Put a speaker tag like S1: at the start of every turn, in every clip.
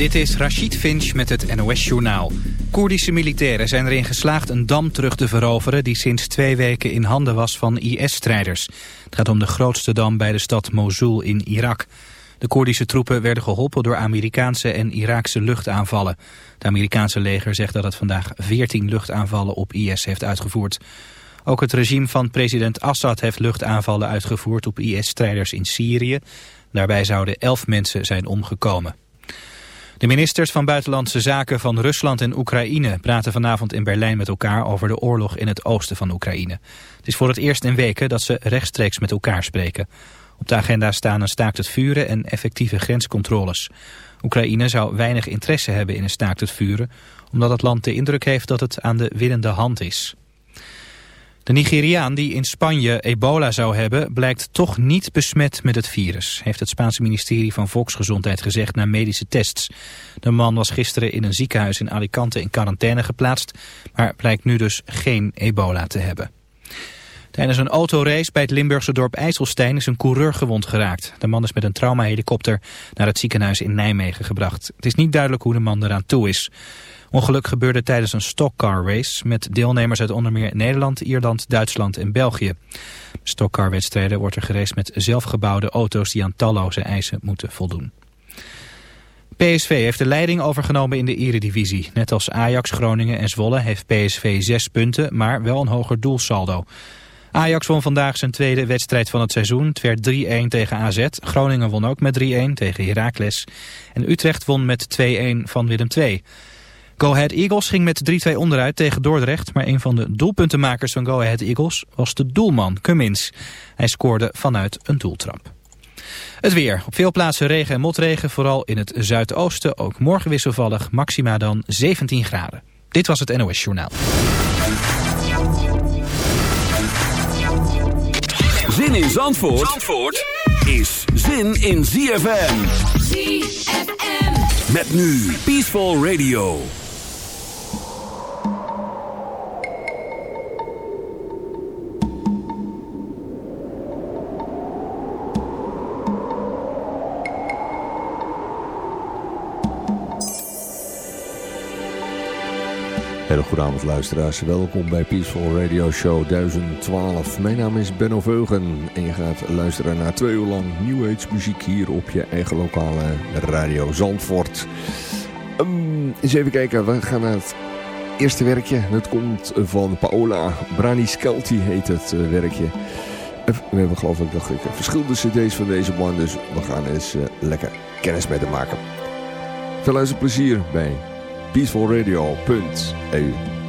S1: Dit is Rashid Finch met het NOS-journaal. Koerdische militairen zijn erin geslaagd een dam terug te veroveren... die sinds twee weken in handen was van IS-strijders. Het gaat om de grootste dam bij de stad Mosul in Irak. De Koerdische troepen werden geholpen door Amerikaanse en Iraakse luchtaanvallen. Het Amerikaanse leger zegt dat het vandaag 14 luchtaanvallen op IS heeft uitgevoerd. Ook het regime van president Assad heeft luchtaanvallen uitgevoerd op IS-strijders in Syrië. Daarbij zouden elf mensen zijn omgekomen. De ministers van Buitenlandse Zaken van Rusland en Oekraïne praten vanavond in Berlijn met elkaar over de oorlog in het oosten van Oekraïne. Het is voor het eerst in weken dat ze rechtstreeks met elkaar spreken. Op de agenda staan een staakt het vuren en effectieve grenscontroles. Oekraïne zou weinig interesse hebben in een staakt het vuren, omdat het land de indruk heeft dat het aan de winnende hand is. De Nigeriaan die in Spanje ebola zou hebben... blijkt toch niet besmet met het virus... heeft het Spaanse ministerie van Volksgezondheid gezegd na medische tests. De man was gisteren in een ziekenhuis in Alicante in quarantaine geplaatst... maar blijkt nu dus geen ebola te hebben. Tijdens een autorace bij het Limburgse dorp IJsselstein is een coureur gewond geraakt. De man is met een traumahelikopter naar het ziekenhuis in Nijmegen gebracht. Het is niet duidelijk hoe de man eraan toe is. Ongeluk gebeurde tijdens een stockcar race met deelnemers uit onder meer Nederland, Ierland, Duitsland en België. Stockcar-wedstrijden wordt er gereisd met zelfgebouwde auto's die aan talloze eisen moeten voldoen. PSV heeft de leiding overgenomen in de eredivisie. Net als Ajax, Groningen en Zwolle heeft PSV zes punten, maar wel een hoger doelsaldo. Ajax won vandaag zijn tweede wedstrijd van het seizoen. Het werd 3-1 tegen AZ. Groningen won ook met 3-1 tegen Heracles. En Utrecht won met 2-1 van Willem II. Go Ahead Eagles ging met 3-2 onderuit tegen Dordrecht, maar een van de doelpuntenmakers van Go Ahead Eagles was de doelman Cummins. Hij scoorde vanuit een doeltrap. Het weer. Op veel plaatsen regen en motregen, vooral in het zuidoosten. Ook morgen wisselvallig, maxima dan 17 graden. Dit was het NOS Journaal.
S2: Zin in Zandvoort, Zandvoort is zin in ZFM.
S3: ZFM.
S2: Met nu Peaceful Radio.
S4: Hele goede luisteraars, welkom bij Peaceful Radio Show 1012. Mijn naam is Benno Veugen en je gaat luisteren naar twee uur lang New Age muziek hier op je eigen lokale radio Zandvoort. Um, eens even kijken, we gaan naar het eerste werkje. Het komt van Paola Braniskelti heet het uh, werkje. We hebben geloof ik, dacht ik verschillende cd's van deze man, dus we gaan eens uh, lekker kennis met maken. Veel luisterplezier bij peacefulradio.eu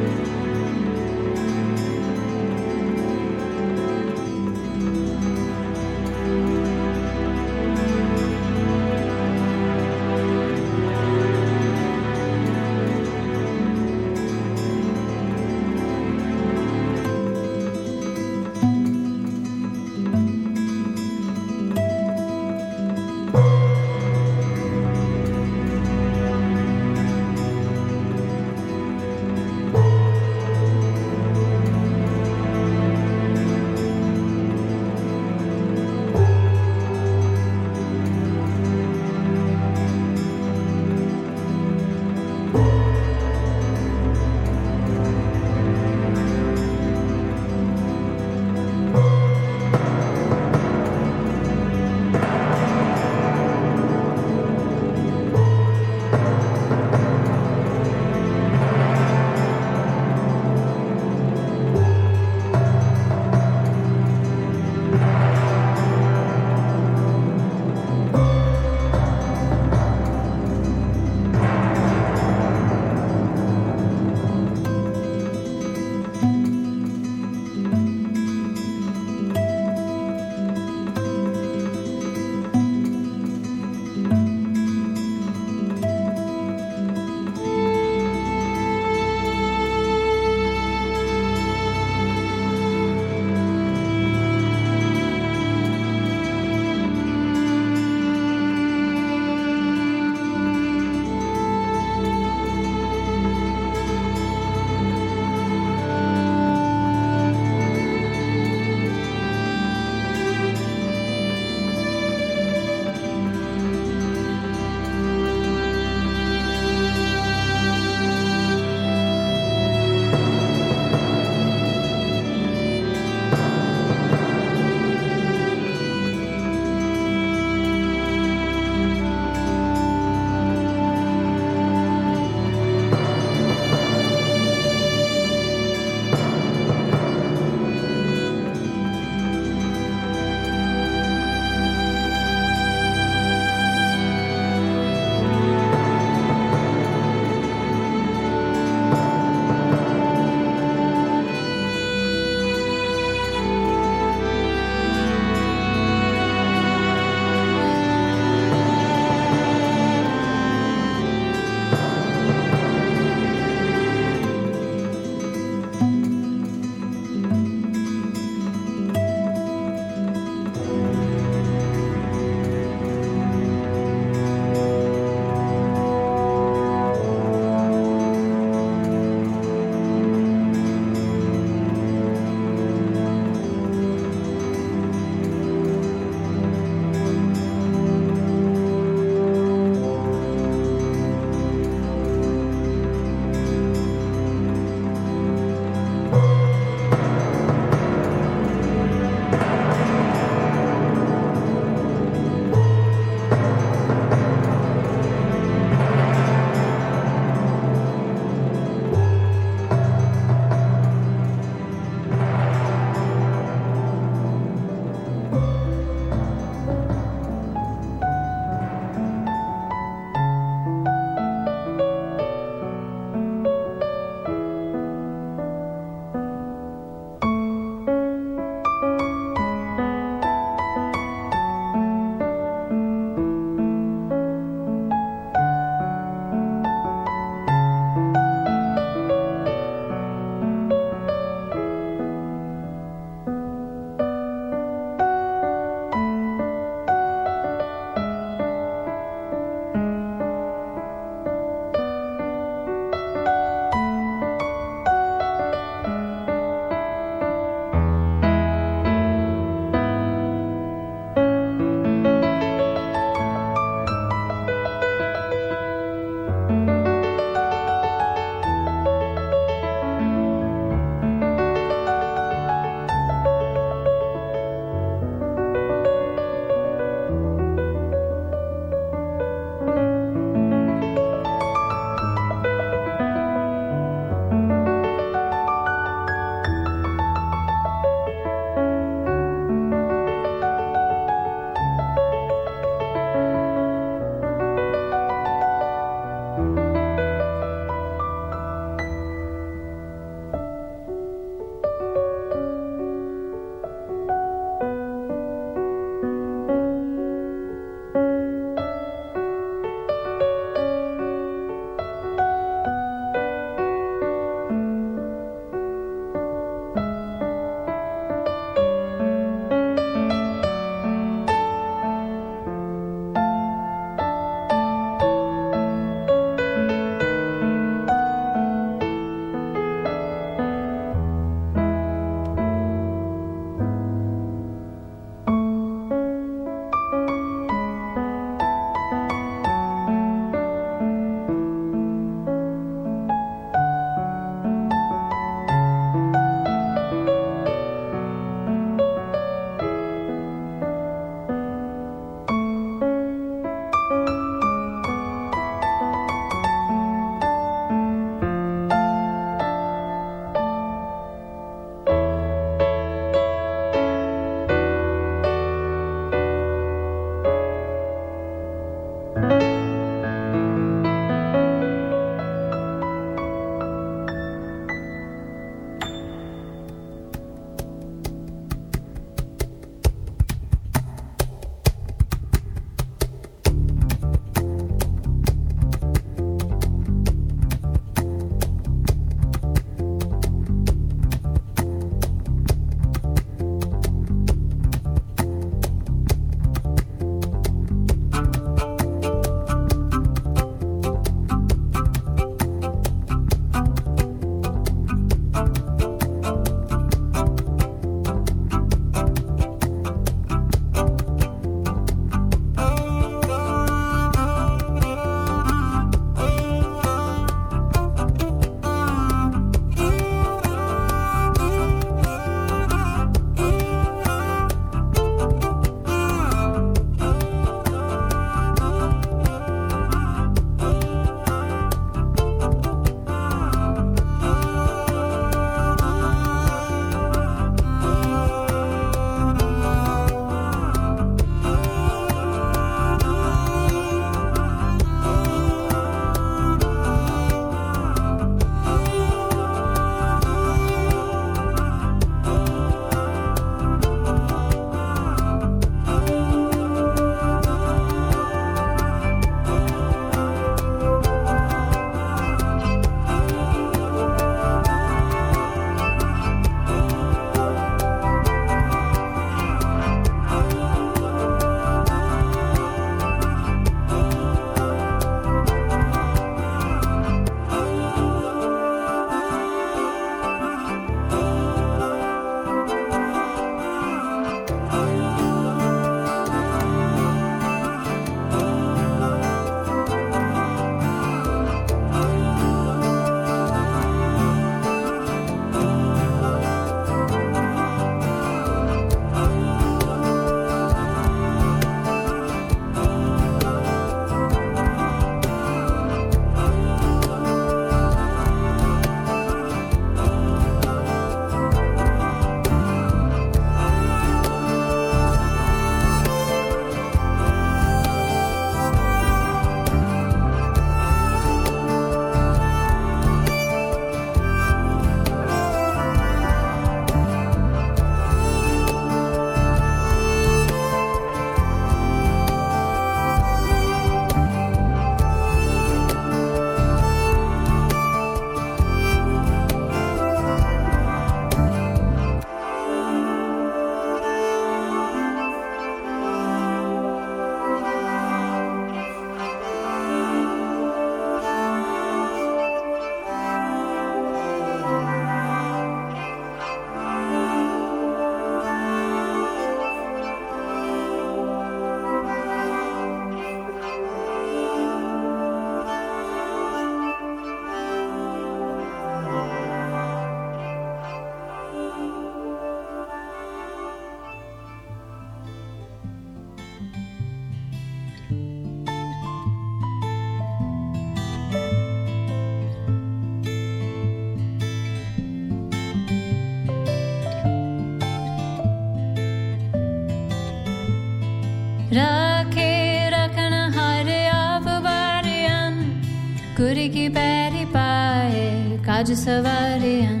S3: आज सवारे हैं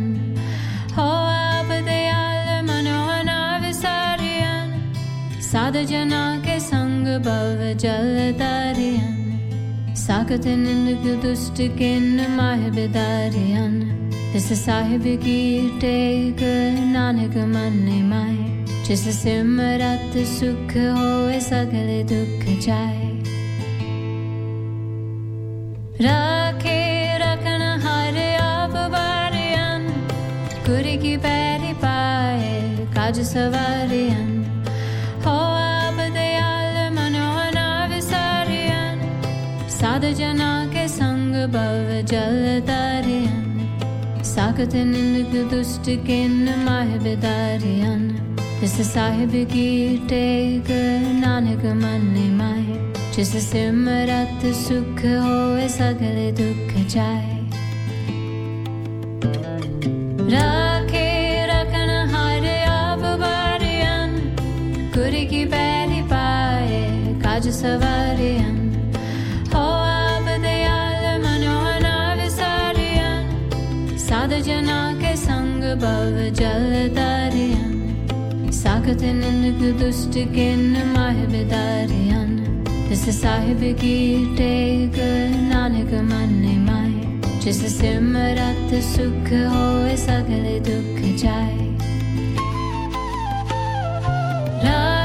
S3: साध जना के संग भव जल तारियन साकत निंद दुष्ट किन माह बिदारियन तिस साहिब की टेक, नानक मन माए जिस सिमरत सुख हो सगले दुख जाए। Sevarien Sadhjana ke sang bhav jal tariyan Sakat nindak dusht ke mahib tariyan Jis sahib ki tek nanak man mai. Jis simrat sukh hoye sagale dukh jai आज सवारे हैं साध जना के संग भव जल दारियन सागत ननक दुष्ट किन माहिब दारियन तिस साहिब की टेक नानक मन माय जिस सिमरत सुख होए सगले दुख जाए रा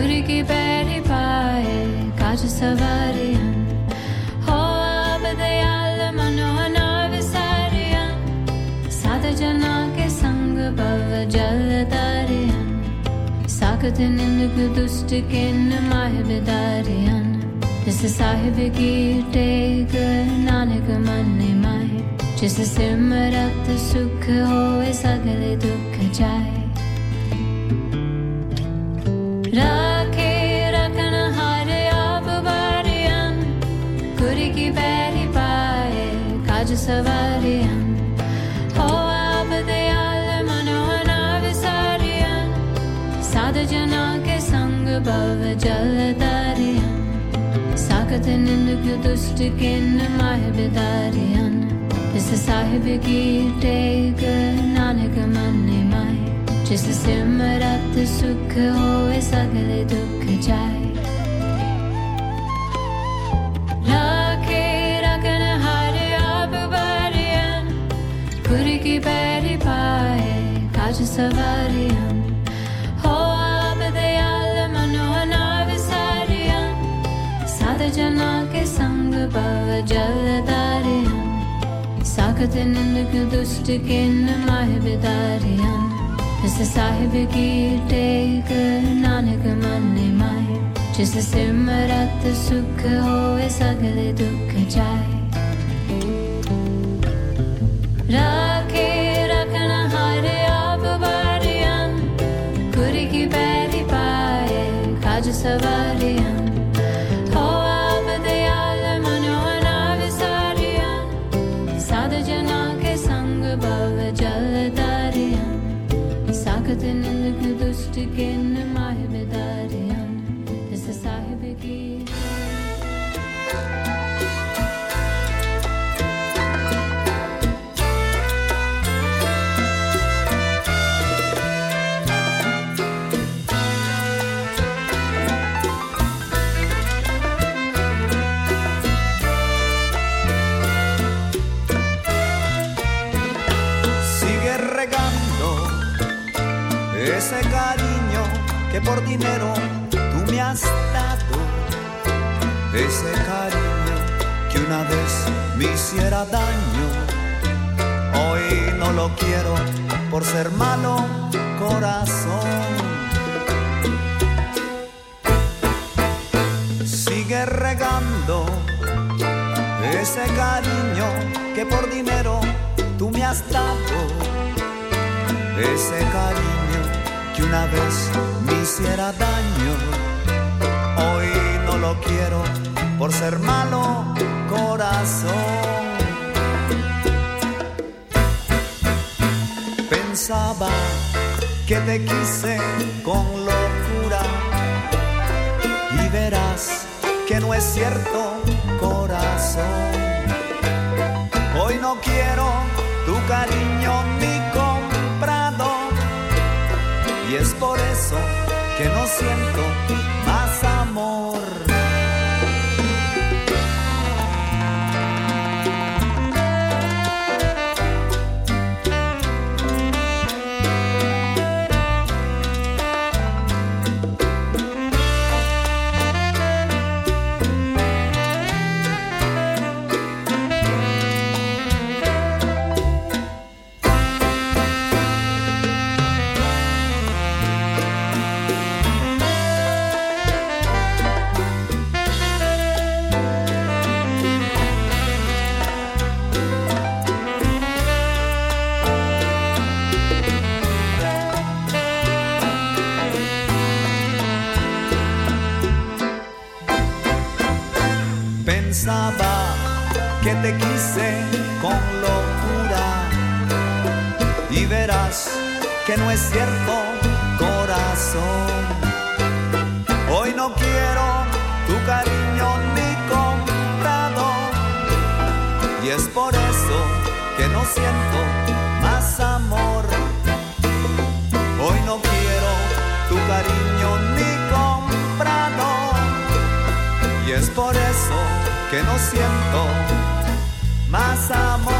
S3: दुर्ग बैर पाए काज सवारियां हो अब दयाल मनोना विसारियां साध जना के संग भव जल तारियां साकत निंदक दुष्ट किन माह बिदारियां जिस साहिब की टेक नानक मन माए जिस सिमरत सुख होए सगले दुख जाए Love. की पैरी पाए काज सवारियन साध जना के संग भव जल दारियन साकत निंद दुष्ट किन माह बिदारियन इस साहिब की टेक नानक मन माए जिस सिमरत सुख होए सगले दुख जाए की पैरी पाए काज सवारियन जना के संग भव जल तारियन साखत निंदक दुष्ट किन माह बिदारियन इस साहिब की टेक नानक मन माए जिस सिमरत सुख होए सगले दुख जाए राखे
S5: severi que por dinero tú me has dado, ese cariño que una vez me hiciera daño, hoy no lo quiero por ser malo corazón. Sigue regando ese cariño que por dinero tú me has dado, ese cariño que una vez me hiciera daño. Hoy no lo quiero por ser malo corazón. Pensaba que te quise con locura y verás que no es cierto corazón. Y es por eso que no siento que te quise con locura y verás que no es cierto corazón. Hoy no quiero tu cariño ni comprado y es por eso que no siento más amor. Hoy no quiero tu cariño ni comprado y es por eso que no siento
S6: hasta
S2: morir.